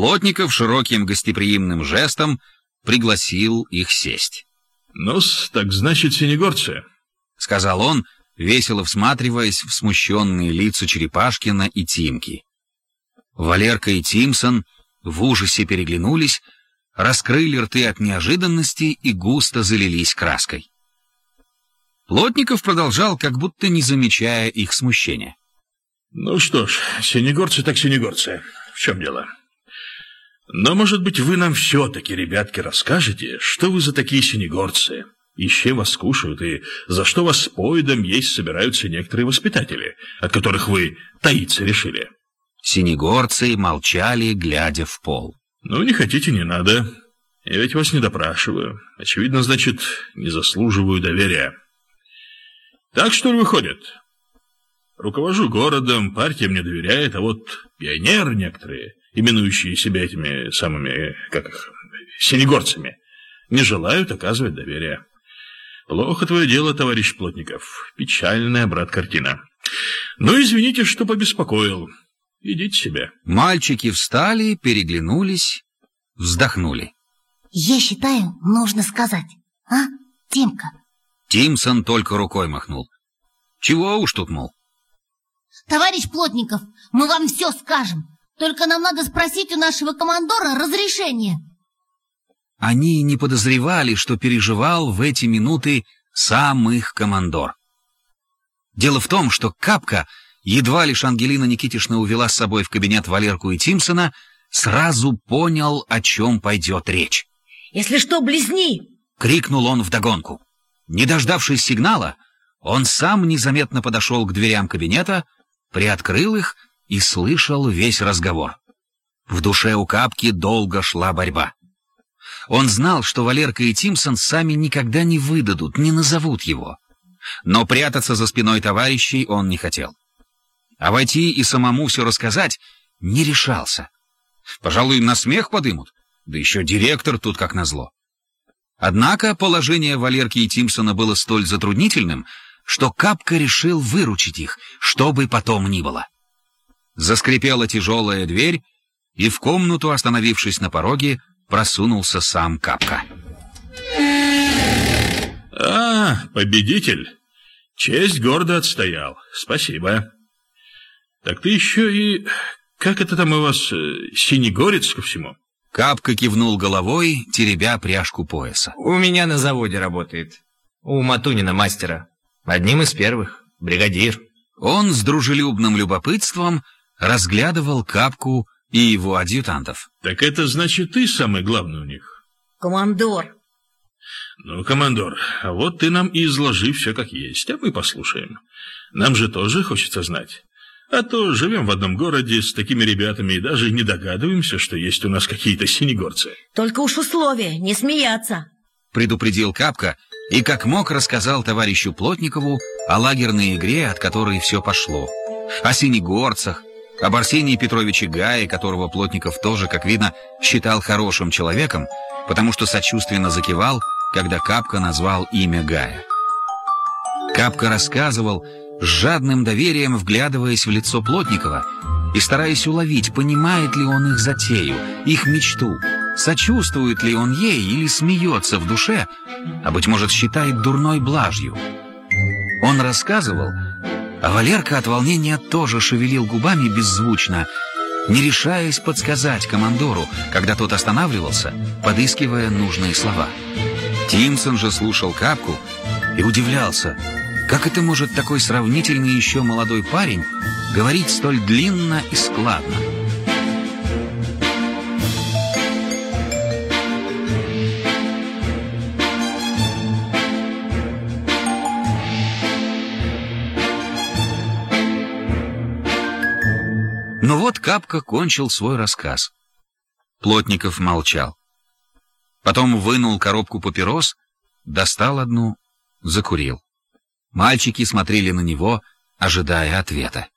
Плотников широким гостеприимным жестом пригласил их сесть. ну так значит, синегорцы, — сказал он, весело всматриваясь в смущенные лица Черепашкина и Тимки. Валерка и Тимсон в ужасе переглянулись, раскрыли рты от неожиданности и густо залились краской. Плотников продолжал, как будто не замечая их смущения. «Ну что ж, синегорцы так синегорцы. В чем дело? Но, может быть, вы нам все-таки, ребятки, расскажете, что вы за такие синегорцы, и с чем вас кушают, и за что вас с поедом есть собираются некоторые воспитатели, от которых вы таиться решили?» Синегорцы молчали, глядя в пол. «Ну, не хотите, не надо. Я ведь вас не допрашиваю. Очевидно, значит, не заслуживаю доверия. Так что ли выходит? Руковожу городом, партия мне доверяет, а вот пионеры некоторые, именующие себя этими самыми, как их, синегорцами, не желают оказывать доверие. Плохо твое дело, товарищ Плотников. Печальная, брат, картина. Ну, извините, что побеспокоил. Идите себе. Мальчики встали, переглянулись, вздохнули. Я считаю, нужно сказать. А, Тимка? Тимсон только рукой махнул. Чего уж тут, мол? Товарищ Плотников, мы вам все скажем. Только нам надо спросить у нашего командора разрешение. Они не подозревали, что переживал в эти минуты сам их командор. Дело в том, что Капка, едва лишь Ангелина Никитишна увела с собой в кабинет Валерку и Тимсона, сразу понял, о чем пойдет речь. «Если что, близни!» — крикнул он вдогонку. Не дождавшись сигнала, он сам незаметно подошел к дверям кабинета, приоткрыл их и слышал весь разговор. В душе у Капки долго шла борьба. Он знал, что Валерка и Тимсон сами никогда не выдадут, не назовут его. Но прятаться за спиной товарищей он не хотел. А войти и самому все рассказать не решался. Пожалуй, на смех подымут, да еще директор тут как назло. Однако положение Валерки и Тимсона было столь затруднительным, что Капка решил выручить их, что бы потом ни было. Заскрипела тяжелая дверь, и в комнату, остановившись на пороге, просунулся сам Капка. «А, победитель! Честь гордо отстоял. Спасибо. Так ты еще и... Как это там у вас, э, синегорец ко всему?» Капка кивнул головой, теребя пряжку пояса. «У меня на заводе работает. У Матунина мастера. Одним из первых. Бригадир». Он с дружелюбным любопытством разглядывал Капку и его адъютантов. «Так это значит ты самый главный у них?» «Командор». «Ну, командор, а вот ты нам и изложи все как есть, а мы послушаем. Нам же тоже хочется знать». А то живем в одном городе с такими ребятами и даже не догадываемся, что есть у нас какие-то синегорцы. Только уж условия, не смеяться. Предупредил Капка и как мог рассказал товарищу Плотникову о лагерной игре, от которой все пошло. О синегорцах, об Арсении Петровиче Гае, которого Плотников тоже, как видно, считал хорошим человеком, потому что сочувственно закивал, когда Капка назвал имя Гая. Капка рассказывал, с жадным доверием вглядываясь в лицо Плотникова и стараясь уловить, понимает ли он их затею, их мечту, сочувствует ли он ей или смеется в душе, а, быть может, считает дурной блажью. Он рассказывал, а Валерка от волнения тоже шевелил губами беззвучно, не решаясь подсказать командору, когда тот останавливался, подыскивая нужные слова. Тимсон же слушал Капку и удивлялся, как это может такой сравнительный еще молодой парень говорить столь длинно и складно? Но вот Капка кончил свой рассказ. Плотников молчал. Потом вынул коробку папирос, достал одну, закурил. Мальчики смотрели на него, ожидая ответа.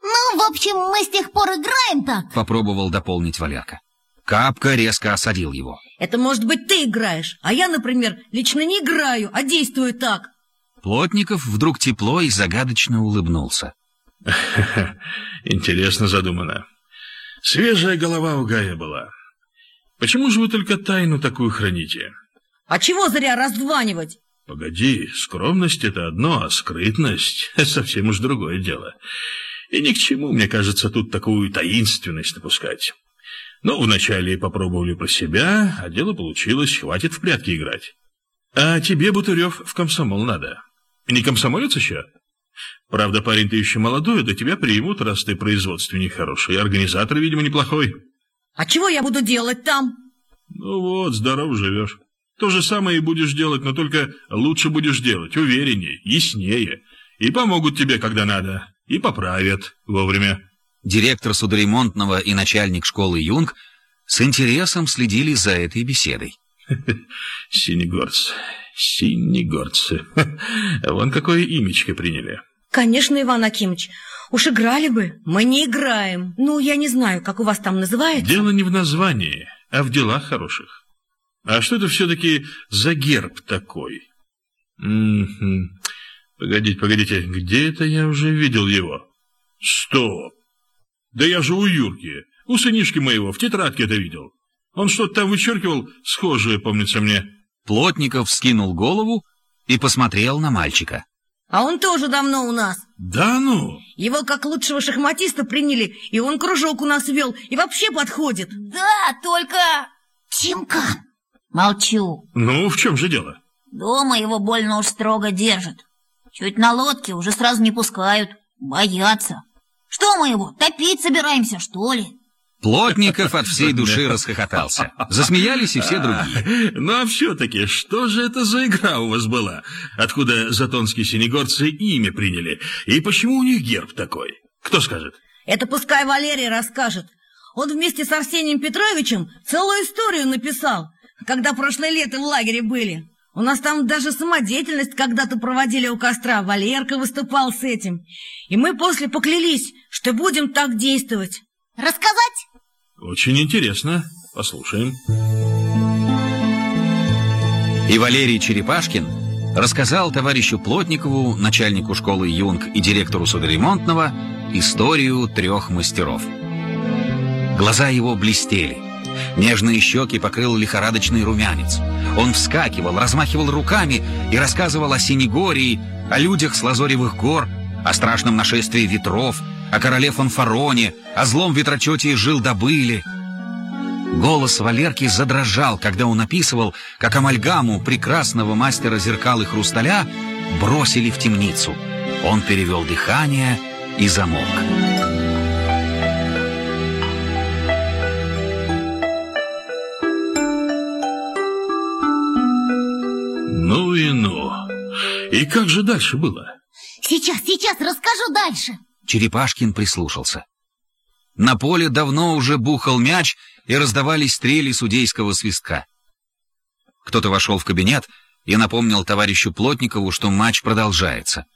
Ну, в общем, мы с тех пор играем так. Попробовал дополнить Валерка. Капка резко осадил его. Это, может быть, ты играешь, а я, например, лично не играю, а действую так. Плотников вдруг тепло и загадочно улыбнулся. Интересно задумано. Свежая голова у Гая была. Почему же вы только тайну такую храните? А чего зря раззванивать? Погоди, скромность — это одно, а скрытность — совсем уж другое дело. И ни к чему, мне кажется, тут такую таинственность допускать. Но вначале попробовали про себя, а дело получилось, хватит в прятки играть. А тебе, Бутырев, в комсомол надо. Не комсомолец еще? Правда, парень ты еще молодой, да тебя примут, раз ты производственник хороший, организатор, видимо, неплохой. А чего я буду делать там? Ну вот, здоров живешь. То же самое и будешь делать, но только лучше будешь делать, увереннее, яснее. И помогут тебе, когда надо, и поправят вовремя. Директор судоремонтного и начальник школы Юнг с интересом следили за этой беседой. Синегорцы, синегорцы. Вон какое имечко приняли. Конечно, Иван Акимович. Уж играли бы. Мы не играем. Ну, я не знаю, как у вас там называется. Дело не в названии, а в делах хороших. А что это все-таки за герб такой? -м Погодите, погодите, где это я уже видел его? Стоп! Да я же у Юрки, у сынишки моего, в тетрадке это видел. Он что-то там вычеркивал, схожее, помнится мне. Плотников скинул голову и посмотрел на мальчика. А он тоже давно у нас. Да ну? Его как лучшего шахматиста приняли, и он кружок у нас вел, и вообще подходит. Да, только... Чимкан. Молчу. Ну, в чем же дело? Дома его больно уж строго держат. Чуть на лодке уже сразу не пускают. Боятся. Что мы его, топить собираемся, что ли? Плотников от всей души расхохотался. Засмеялись и все другие. Ну а все-таки, что же это за игра у вас была? Откуда затонские синегорцы имя приняли? И почему у них герб такой? Кто скажет? Это пускай Валерий расскажет. Он вместе с Арсением Петровичем целую историю написал, когда прошлое лето в лагере были. У нас там даже самодеятельность когда-то проводили у костра. Валерка выступал с этим. И мы после поклялись, что будем так действовать. Рассказать? Очень интересно. Послушаем. И Валерий Черепашкин рассказал товарищу Плотникову, начальнику школы Юнг и директору судоремонтного, историю трех мастеров. Глаза его блестели. Нежные щеки покрыл лихорадочный румянец. Он вскакивал, размахивал руками и рассказывал о Синегории, о людях с Лазоревых гор, о страшном нашествии ветров, о короле Фанфароне, о злом ветрочете жил-добыли. Голос Валерки задрожал, когда он описывал, как амальгаму прекрасного мастера зеркал и хрусталя бросили в темницу. Он перевел дыхание и замолк. Ну и ну. И как же дальше было? Сейчас, сейчас расскажу дальше. Черепашкин прислушался. На поле давно уже бухал мяч, и раздавались стрели судейского свистка. Кто-то вошел в кабинет и напомнил товарищу Плотникову, что матч продолжается.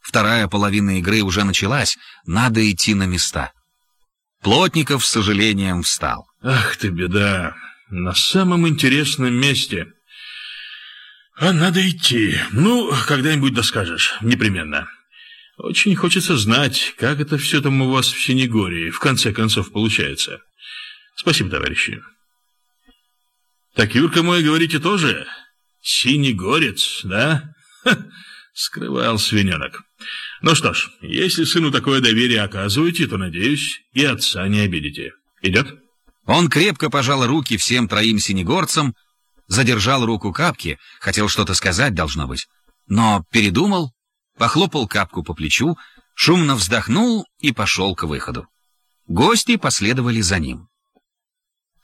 Вторая половина игры уже началась, надо идти на места. Плотников с сожалением встал. Ах ты беда, на самом интересном месте. А надо идти. Ну, когда-нибудь доскажешь, непременно. Очень хочется знать, как это все там у вас в Синегории в конце концов получается. Спасибо, товарищи. Так, Юрка мой, говорите тоже? Синегорец, да? Ха, скрывал свиненок. Ну что ж, если сыну такое доверие оказываете, то, надеюсь, и отца не обидите. Идет? Он крепко пожал руки всем троим синегорцам, задержал руку Капки, хотел что-то сказать, должно быть, но передумал, похлопал Капку по плечу, шумно вздохнул и пошел к выходу. Гости последовали за ним.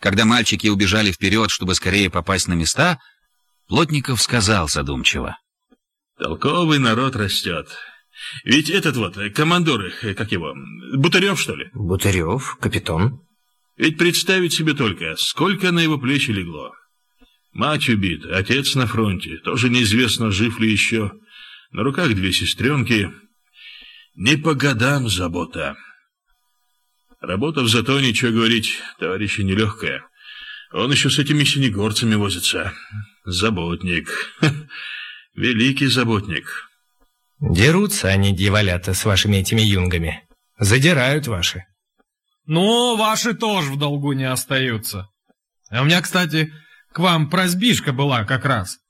Когда мальчики убежали вперед, чтобы скорее попасть на места, Плотников сказал задумчиво. Толковый народ растет. Ведь этот вот, командор их, как его, Бутырев, что ли? Бутырев, капитан. Ведь представить себе только, сколько на его плечи легло. Мать убит, отец на фронте, тоже неизвестно, жив ли еще. На руках две сестренки. Не по годам забота. Работа в Затоне, что говорить, товарищи, нелегкая. Он еще с этими синегорцами возится. Заботник. Великий заботник. Дерутся они, дьяволята, с вашими этими юнгами. Задирают ваши. Ну, ваши тоже в долгу не остаются. А у меня, кстати, к вам просьбишка была как раз.